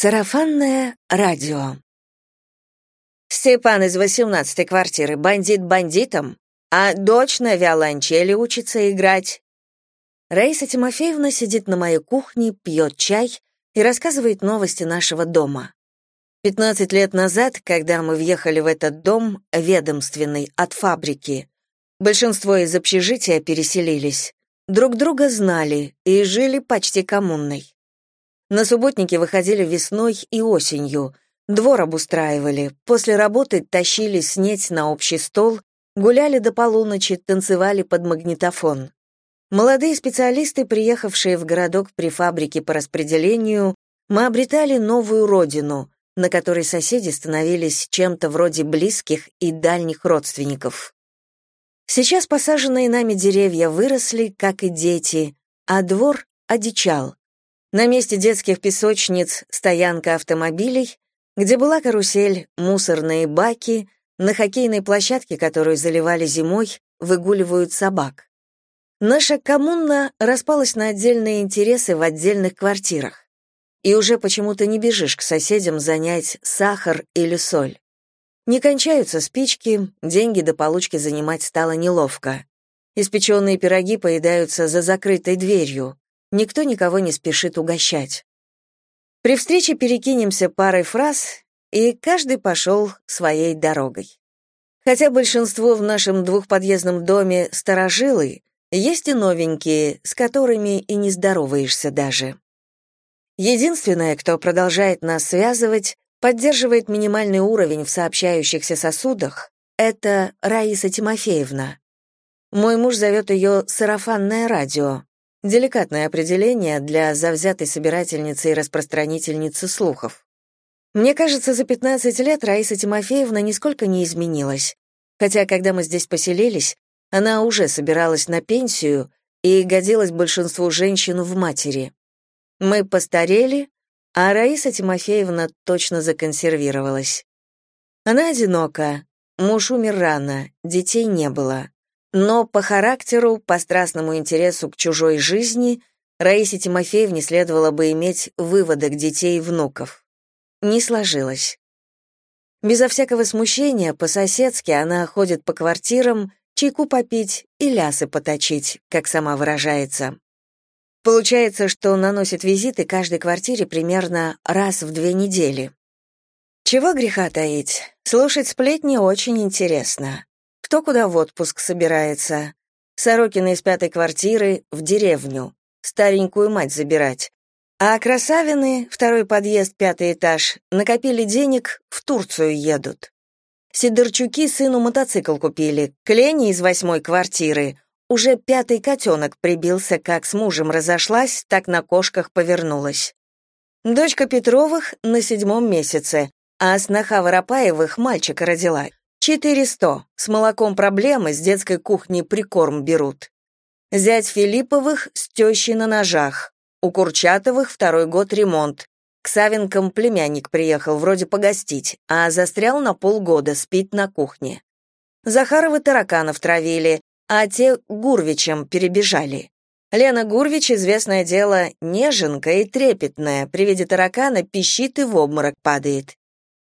Сарафанное радио. Степан из восемнадцатой квартиры бандит бандитом, а дочь на виолончели учится играть. Раиса Тимофеевна сидит на моей кухне, пьет чай и рассказывает новости нашего дома. Пятнадцать лет назад, когда мы въехали в этот дом, ведомственный, от фабрики, большинство из общежития переселились. Друг друга знали и жили почти коммунной. На субботники выходили весной и осенью, двор обустраивали, после работы тащили снеть на общий стол, гуляли до полуночи, танцевали под магнитофон. Молодые специалисты, приехавшие в городок при фабрике по распределению, мы обретали новую родину, на которой соседи становились чем-то вроде близких и дальних родственников. Сейчас посаженные нами деревья выросли, как и дети, а двор одичал. На месте детских песочниц стоянка автомобилей, где была карусель, мусорные баки, на хоккейной площадке, которую заливали зимой, выгуливают собак. Наша коммуна распалась на отдельные интересы в отдельных квартирах. И уже почему-то не бежишь к соседям занять сахар или соль. Не кончаются спички, деньги до получки занимать стало неловко. Испеченные пироги поедаются за закрытой дверью. Никто никого не спешит угощать. При встрече перекинемся парой фраз, и каждый пошел своей дорогой. Хотя большинство в нашем двухподъездном доме старожилы, есть и новенькие, с которыми и не здороваешься даже. Единственное, кто продолжает нас связывать, поддерживает минимальный уровень в сообщающихся сосудах, это Раиса Тимофеевна. Мой муж зовет ее «сарафанное радио», Деликатное определение для завзятой собирательницы и распространительницы слухов. Мне кажется, за 15 лет Раиса Тимофеевна нисколько не изменилась. Хотя, когда мы здесь поселились, она уже собиралась на пенсию и годилась большинству женщин в матери. Мы постарели, а Раиса Тимофеевна точно законсервировалась. Она одинока, муж умер рано, детей не было. Но по характеру, по страстному интересу к чужой жизни Раисе Тимофеевне следовало бы иметь выводок детей и внуков. Не сложилось. Безо всякого смущения, по-соседски она ходит по квартирам, чайку попить и лясы поточить, как сама выражается. Получается, что наносит визиты каждой квартире примерно раз в две недели. Чего греха таить, слушать сплетни очень интересно кто куда в отпуск собирается. Сорокина из пятой квартиры в деревню, старенькую мать забирать. А красавины, второй подъезд, пятый этаж, накопили денег, в Турцию едут. Сидорчуки сыну мотоцикл купили, Клени из восьмой квартиры. Уже пятый котенок прибился, как с мужем разошлась, так на кошках повернулась. Дочка Петровых на седьмом месяце, а сноха Воропаевых мальчика родила. Четыреста. С молоком проблемы, с детской кухни прикорм берут. Зять Филипповых с тещей на ножах. У Курчатовых второй год ремонт. К Савенкам племянник приехал, вроде погостить, а застрял на полгода, спить на кухне. Захаровы тараканов травили, а те Гурвичем перебежали. Лена Гурвич, известное дело, неженка и трепетная, при виде таракана пищит и в обморок падает.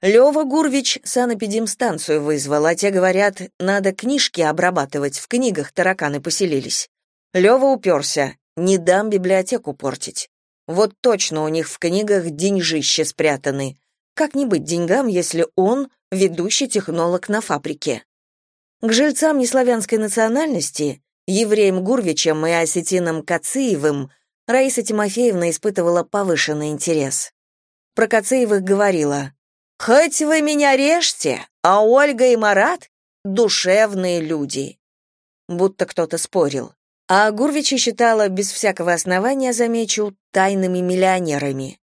Лёва Гурвич санэпидемстанцию вызвал, а те говорят, надо книжки обрабатывать, в книгах тараканы поселились. Лёва уперся, не дам библиотеку портить. Вот точно у них в книгах деньжище спрятаны. Как не быть деньгам, если он ведущий технолог на фабрике? К жильцам неславянской национальности, евреям Гурвичем и осетинам Кациевым, Раиса Тимофеевна испытывала повышенный интерес. Про Кациевых говорила, Хоть вы меня режьте, а Ольга и Марат — душевные люди. Будто кто-то спорил. А Гурвича считала, без всякого основания, замечу, тайными миллионерами.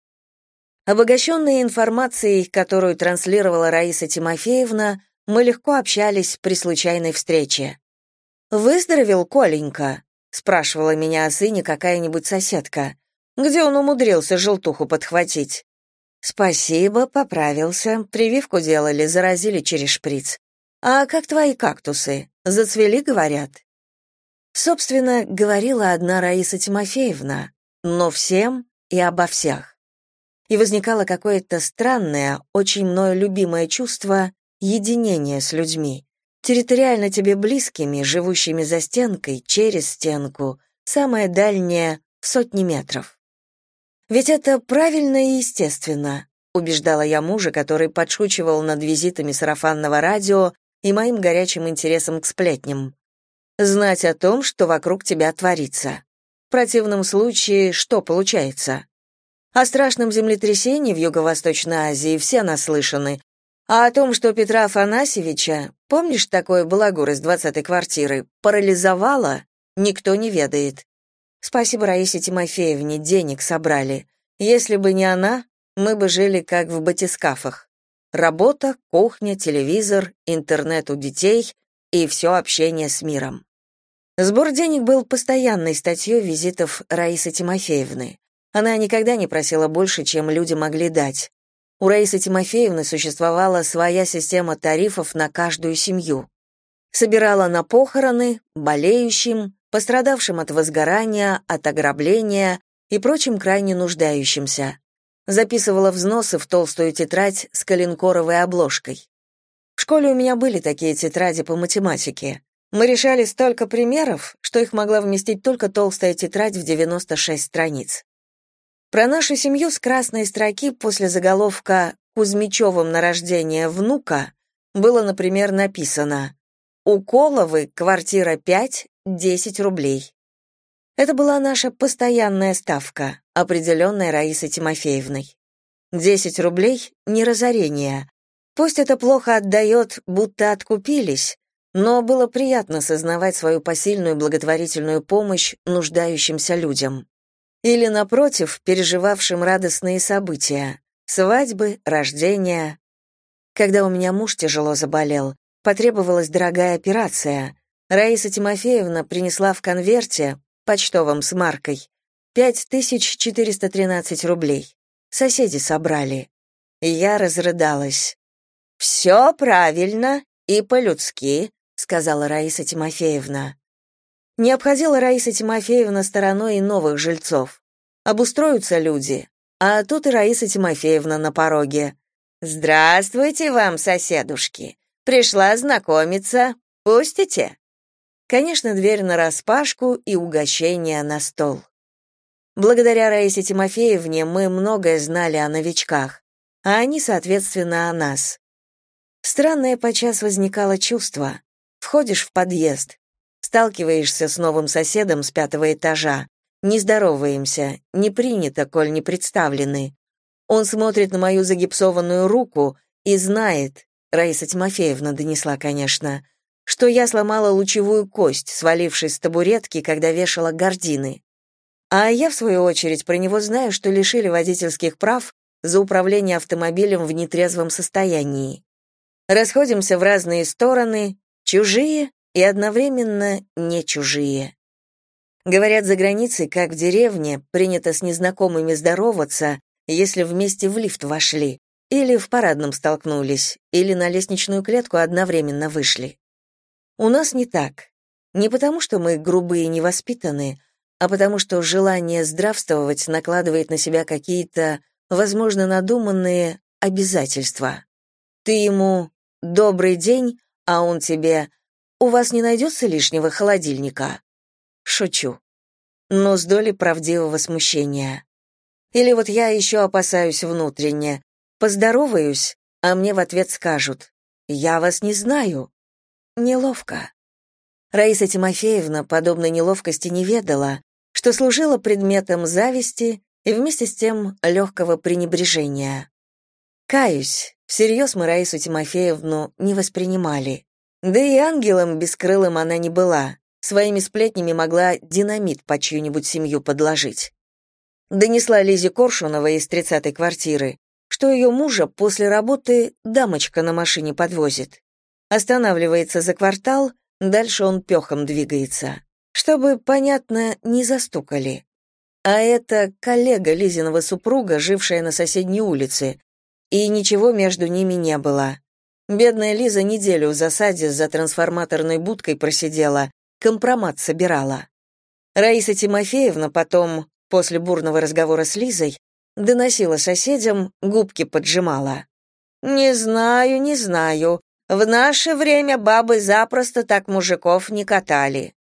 Обогащенные информацией, которую транслировала Раиса Тимофеевна, мы легко общались при случайной встрече. «Выздоровел Коленька?» — спрашивала меня о сыне какая-нибудь соседка. «Где он умудрился желтуху подхватить?» Спасибо, поправился. Прививку делали, заразили через шприц. А как твои кактусы? Зацвели, говорят? Собственно, говорила одна Раиса Тимофеевна, но всем и обо всех. и возникало какое-то странное, очень мною любимое чувство единения с людьми, территориально тебе близкими, живущими за стенкой, через стенку, самое дальнее — в сотни метров. Ведь это правильно и естественно, убеждала я мужа, который подшучивал над визитами сарафанного радио и моим горячим интересом к сплетням. Знать о том, что вокруг тебя творится. В противном случае что получается? О страшном землетрясении в Юго-Восточной Азии все наслышаны, а о том, что Петра Афанасьевича, помнишь такой балагур из двадцатой квартиры, парализовало, никто не ведает. Спасибо Раисе Тимофеевне, денег собрали. Если бы не она, мы бы жили как в батискафах. Работа, кухня, телевизор, интернет у детей и все общение с миром. Сбор денег был постоянной статьей визитов Раисы Тимофеевны. Она никогда не просила больше, чем люди могли дать. У Раисы Тимофеевны существовала своя система тарифов на каждую семью. Собирала на похороны, болеющим, пострадавшим от возгорания, от ограбления и прочим крайне нуждающимся. Записывала взносы в толстую тетрадь с коленкоровой обложкой. В школе у меня были такие тетради по математике. Мы решали столько примеров, что их могла вместить только толстая тетрадь в 96 страниц. Про нашу семью с красной строки после заголовка «Кузьмичевым на рождение внука» было, например, написано «У Коловы квартира 5, 10 рублей». Это была наша постоянная ставка, определенная Раисой Тимофеевной. 10 рублей — не разорение. Пусть это плохо отдает, будто откупились, но было приятно сознавать свою посильную благотворительную помощь нуждающимся людям или, напротив, переживавшим радостные события — свадьбы, рождения. Когда у меня муж тяжело заболел, потребовалась дорогая операция. Раиса Тимофеевна принесла в конверте, почтовом с маркой, 5413 рублей. Соседи собрали. Я разрыдалась. «Все правильно и по-людски», — сказала Раиса Тимофеевна. Не обходила Раиса Тимофеевна стороной и новых жильцов. Обустроятся люди, а тут и Раиса Тимофеевна на пороге. «Здравствуйте вам, соседушки! Пришла знакомиться. Пустите?» Конечно, дверь нараспашку и угощение на стол. Благодаря Раисе Тимофеевне мы многое знали о новичках, а они, соответственно, о нас. Странное подчас возникало чувство. Входишь в подъезд, Сталкиваешься с новым соседом с пятого этажа. Не здороваемся, не принято, коль не представлены. Он смотрит на мою загипсованную руку и знает, Раиса Тимофеевна донесла, конечно, что я сломала лучевую кость, свалившись с табуретки, когда вешала гардины. А я, в свою очередь, про него знаю, что лишили водительских прав за управление автомобилем в нетрезвом состоянии. Расходимся в разные стороны, чужие и одновременно не чужие. Говорят, за границей, как в деревне, принято с незнакомыми здороваться, если вместе в лифт вошли, или в парадном столкнулись, или на лестничную клетку одновременно вышли. У нас не так. Не потому, что мы грубые и невоспитанные, а потому что желание здравствовать накладывает на себя какие-то, возможно, надуманные обязательства. Ты ему «добрый день», а он тебе у вас не найдется лишнего холодильника?» Шучу. Но с долей правдивого смущения. Или вот я еще опасаюсь внутренне. Поздороваюсь, а мне в ответ скажут «Я вас не знаю». Неловко. Раиса Тимофеевна подобной неловкости не ведала, что служила предметом зависти и вместе с тем легкого пренебрежения. Каюсь, всерьез мы Раису Тимофеевну не воспринимали. Да и ангелом бескрылым она не была. Своими сплетнями могла динамит по чью-нибудь семью подложить. Донесла Лизе Коршуновой из тридцатой квартиры, что ее мужа после работы дамочка на машине подвозит. Останавливается за квартал, дальше он пехом двигается. Чтобы, понятно, не застукали. А это коллега Лизиного супруга, жившая на соседней улице, и ничего между ними не было. Бедная Лиза неделю в засаде за трансформаторной будкой просидела, компромат собирала. Раиса Тимофеевна потом, после бурного разговора с Лизой, доносила соседям, губки поджимала. «Не знаю, не знаю. В наше время бабы запросто так мужиков не катали».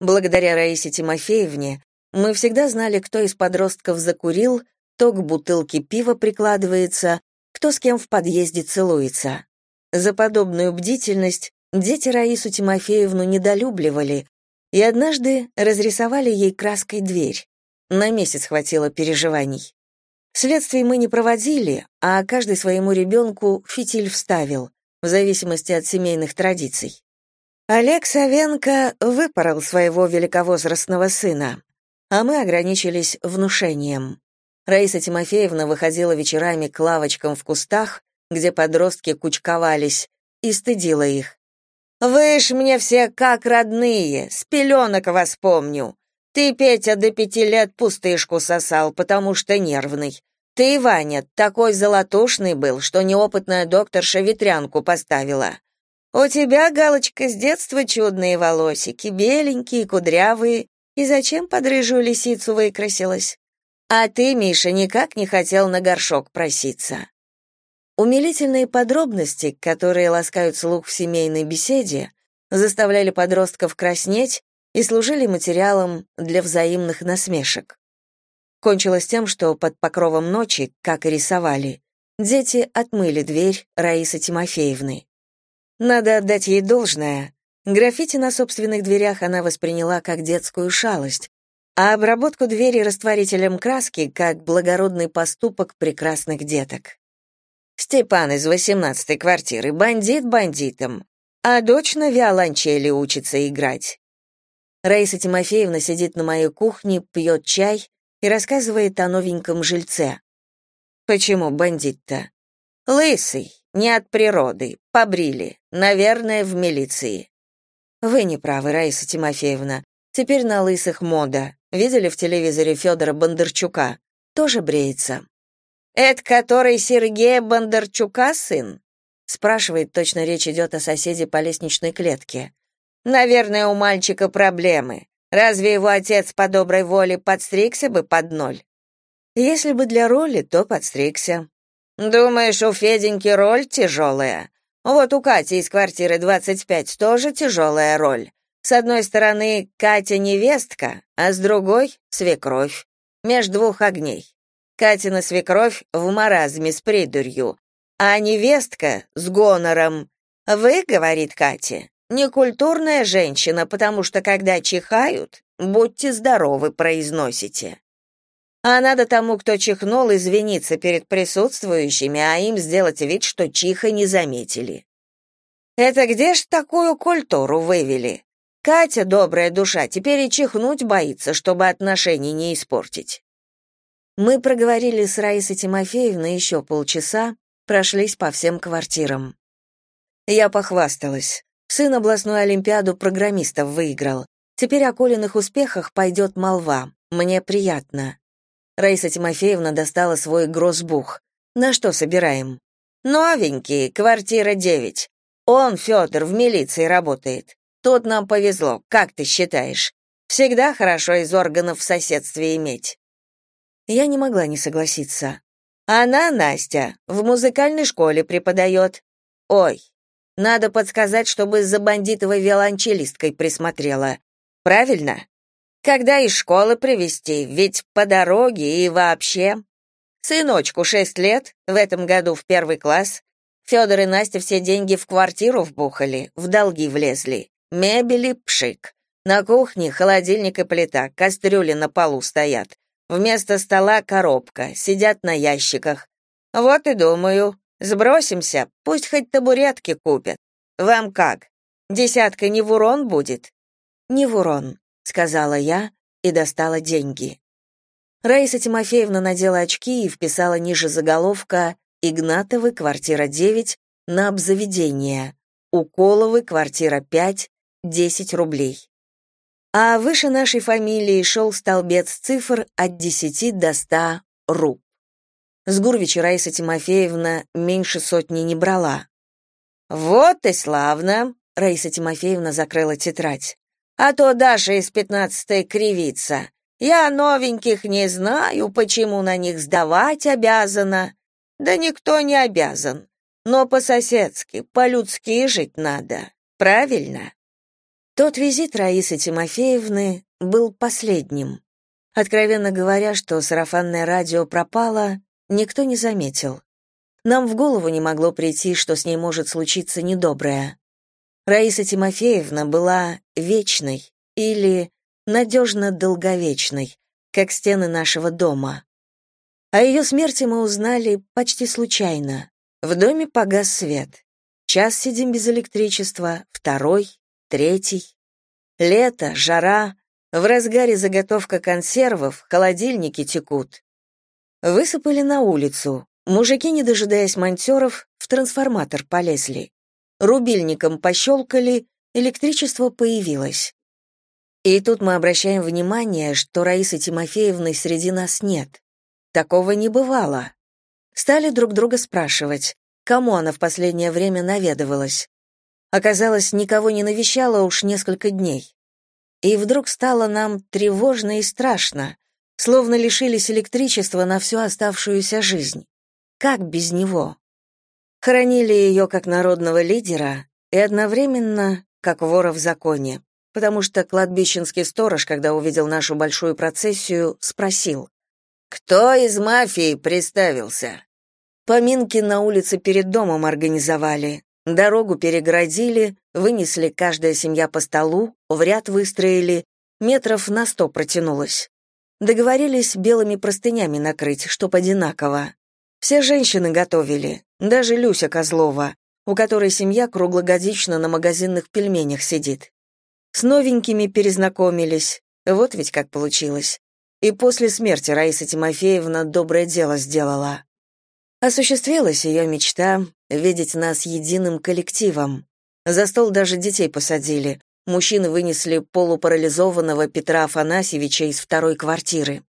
Благодаря Раисе Тимофеевне мы всегда знали, кто из подростков закурил, кто к бутылке пива прикладывается, кто с кем в подъезде целуется. За подобную бдительность дети Раису Тимофеевну недолюбливали и однажды разрисовали ей краской дверь. На месяц хватило переживаний. Следствий мы не проводили, а каждый своему ребенку фитиль вставил, в зависимости от семейных традиций. Олег Савенко выпорол своего великовозрастного сына, а мы ограничились внушением. Раиса Тимофеевна выходила вечерами к лавочкам в кустах, где подростки кучковались, и стыдила их. «Вы ж мне все как родные, с пеленок вас помню. Ты, Петя, до пяти лет пустышку сосал, потому что нервный. Ты, Ваня, такой золотушный был, что неопытная докторша ветрянку поставила. У тебя, Галочка, с детства чудные волосики, беленькие, кудрявые. И зачем под рыжую лисицу выкрасилась? А ты, Миша, никак не хотел на горшок проситься. Умилительные подробности, которые ласкают слух в семейной беседе, заставляли подростков краснеть и служили материалом для взаимных насмешек. Кончилось тем, что под покровом ночи, как и рисовали, дети отмыли дверь Раисы Тимофеевны. Надо отдать ей должное. Граффити на собственных дверях она восприняла как детскую шалость, а обработку двери растворителем краски как благородный поступок прекрасных деток. Степан из восемнадцатой квартиры бандит бандитом, а дочь на виолончели учится играть. Раиса Тимофеевна сидит на моей кухне, пьет чай и рассказывает о новеньком жильце. Почему бандит-то? Лысый, не от природы, побрили, наверное, в милиции. Вы не правы, Раиса Тимофеевна. Теперь на лысых мода. Видели в телевизоре Федора Бондарчука? Тоже бреется. Это который Сергея Бондарчука сын? спрашивает, точно речь идет о соседе по лестничной клетке. Наверное, у мальчика проблемы. Разве его отец по доброй воле подстригся бы под ноль? Если бы для роли, то подстригся. Думаешь, у Феденьки роль тяжелая? Вот у Кати из квартиры 25 тоже тяжелая роль. С одной стороны, Катя невестка, а с другой свекровь. Меж двух огней. Катина свекровь в маразме с придурью, а невестка с гонором. Вы, говорит Катя, некультурная женщина, потому что когда чихают, будьте здоровы, произносите. А надо тому, кто чихнул, извиниться перед присутствующими, а им сделать вид, что чиха не заметили. Это где ж такую культуру вывели? Катя, добрая душа, теперь и чихнуть боится, чтобы отношения не испортить. Мы проговорили с Раисой Тимофеевной еще полчаса, прошлись по всем квартирам. Я похвасталась. Сын областную олимпиаду программистов выиграл. Теперь о Колиных успехах пойдет молва. Мне приятно. Раиса Тимофеевна достала свой гроссбух. На что собираем? Новенький, квартира 9. Он, Федор, в милиции работает. Тут нам повезло, как ты считаешь? Всегда хорошо из органов в соседстве иметь. Я не могла не согласиться. Она, Настя, в музыкальной школе преподает. Ой, надо подсказать, чтобы за бандитовой виолончелисткой присмотрела. Правильно? Когда из школы привезти, ведь по дороге и вообще. Сыночку шесть лет, в этом году в первый класс. Федор и Настя все деньги в квартиру вбухали, в долги влезли. Мебели пшик. На кухне холодильник и плита, кастрюли на полу стоят. Вместо стола коробка, сидят на ящиках. Вот и думаю, сбросимся, пусть хоть табуретки купят. Вам как? Десятка не в урон будет? Не в урон сказала я и достала деньги. Раиса Тимофеевна надела очки и вписала ниже заголовка «Игнатовы, квартира 9, на обзаведение. Уколовы, квартира 5, 10 рублей». А выше нашей фамилии шел столбец цифр от 10 до 100 руб. С Гурвича Раиса Тимофеевна меньше сотни не брала. «Вот и славно!» — Раиса Тимофеевна закрыла тетрадь. А то Даша из пятнадцатой кривится. Я новеньких не знаю, почему на них сдавать обязана. Да никто не обязан. Но по-соседски, по-людски жить надо. Правильно? Тот визит Раисы Тимофеевны был последним. Откровенно говоря, что сарафанное радио пропало, никто не заметил. Нам в голову не могло прийти, что с ней может случиться недоброе. Раиса Тимофеевна была вечной или надежно долговечной, как стены нашего дома. О ее смерти мы узнали почти случайно. В доме погас свет. Час сидим без электричества, второй, третий. Лето, жара, в разгаре заготовка консервов, холодильники текут. Высыпали на улицу. Мужики, не дожидаясь монтеров, в трансформатор полезли. Рубильником пощелкали, электричество появилось. И тут мы обращаем внимание, что Раисы Тимофеевны среди нас нет. Такого не бывало. Стали друг друга спрашивать, кому она в последнее время наведывалась. Оказалось, никого не навещала уж несколько дней. И вдруг стало нам тревожно и страшно, словно лишились электричества на всю оставшуюся жизнь. Как без него? Хоронили ее как народного лидера и одновременно как вора в законе, потому что кладбищенский сторож, когда увидел нашу большую процессию, спросил, «Кто из мафии представился?» Поминки на улице перед домом организовали, Дорогу перегородили, вынесли каждая семья по столу, в ряд выстроили, метров на сто протянулось. Договорились белыми простынями накрыть, чтоб одинаково. Все женщины готовили, даже Люся Козлова, у которой семья круглогодично на магазинных пельменях сидит. С новенькими перезнакомились, вот ведь как получилось. И после смерти Раиса Тимофеевна доброе дело сделала. Осуществилась ее мечта видеть нас единым коллективом. За стол даже детей посадили. Мужчины вынесли полупарализованного Петра Афанасьевича из второй квартиры.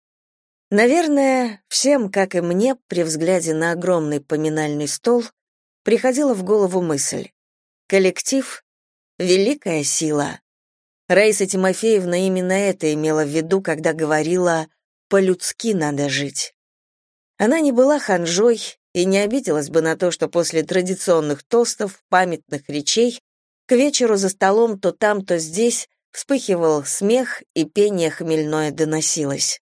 Наверное, всем, как и мне, при взгляде на огромный поминальный стол, приходила в голову мысль. Коллектив — великая сила. Раиса Тимофеевна именно это имела в виду, когда говорила «по-людски надо жить». Она не была ханжой и не обиделась бы на то, что после традиционных тостов, памятных речей, к вечеру за столом то там, то здесь вспыхивал смех и пение хмельное доносилось.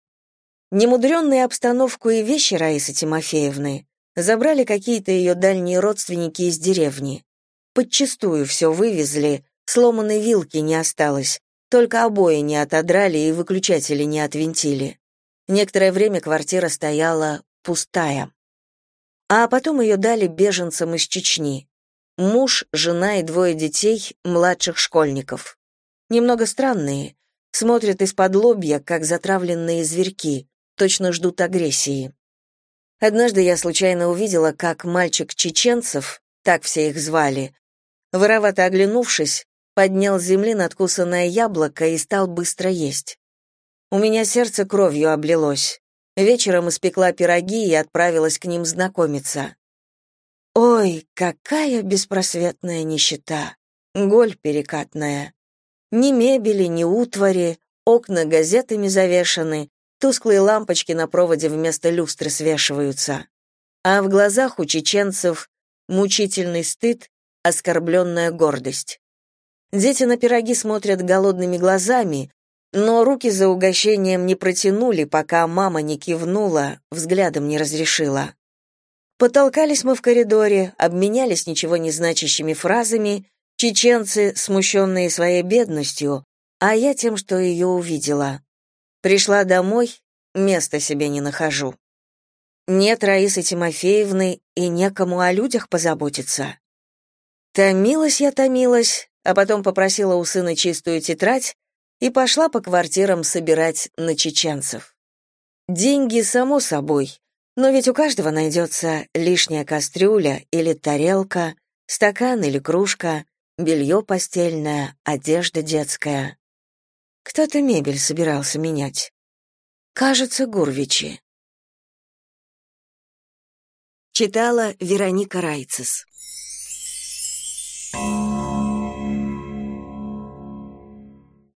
Немудренные обстановку и вещи Раисы Тимофеевны забрали какие-то ее дальние родственники из деревни. Подчистую все вывезли, сломанной вилки не осталось, только обои не отодрали и выключатели не отвинтили. Некоторое время квартира стояла пустая. А потом ее дали беженцам из Чечни. Муж, жена и двое детей, младших школьников. Немного странные, смотрят из-под лобья, как затравленные зверьки, точно ждут агрессии. Однажды я случайно увидела, как мальчик чеченцев, так все их звали, воровато оглянувшись, поднял с земли надкусанное яблоко и стал быстро есть. У меня сердце кровью облилось. Вечером испекла пироги и отправилась к ним знакомиться. Ой, какая беспросветная нищета! Голь перекатная. Ни мебели, ни утвари, окна газетами завешаны, тусклые лампочки на проводе вместо люстры свешиваются. А в глазах у чеченцев мучительный стыд, оскорбленная гордость. Дети на пироги смотрят голодными глазами, но руки за угощением не протянули, пока мама не кивнула, взглядом не разрешила. Потолкались мы в коридоре, обменялись ничего не значащими фразами, чеченцы, смущенные своей бедностью, а я тем, что ее увидела. Пришла домой, места себе не нахожу. Нет Раисы Тимофеевны и некому о людях позаботиться. Томилась я, томилась, а потом попросила у сына чистую тетрадь и пошла по квартирам собирать на чеченцев. Деньги, само собой, но ведь у каждого найдется лишняя кастрюля или тарелка, стакан или кружка, белье постельное, одежда детская. Кто-то мебель собирался менять. Кажется, Гурвичи. Читала Вероника Райцес. Thank you.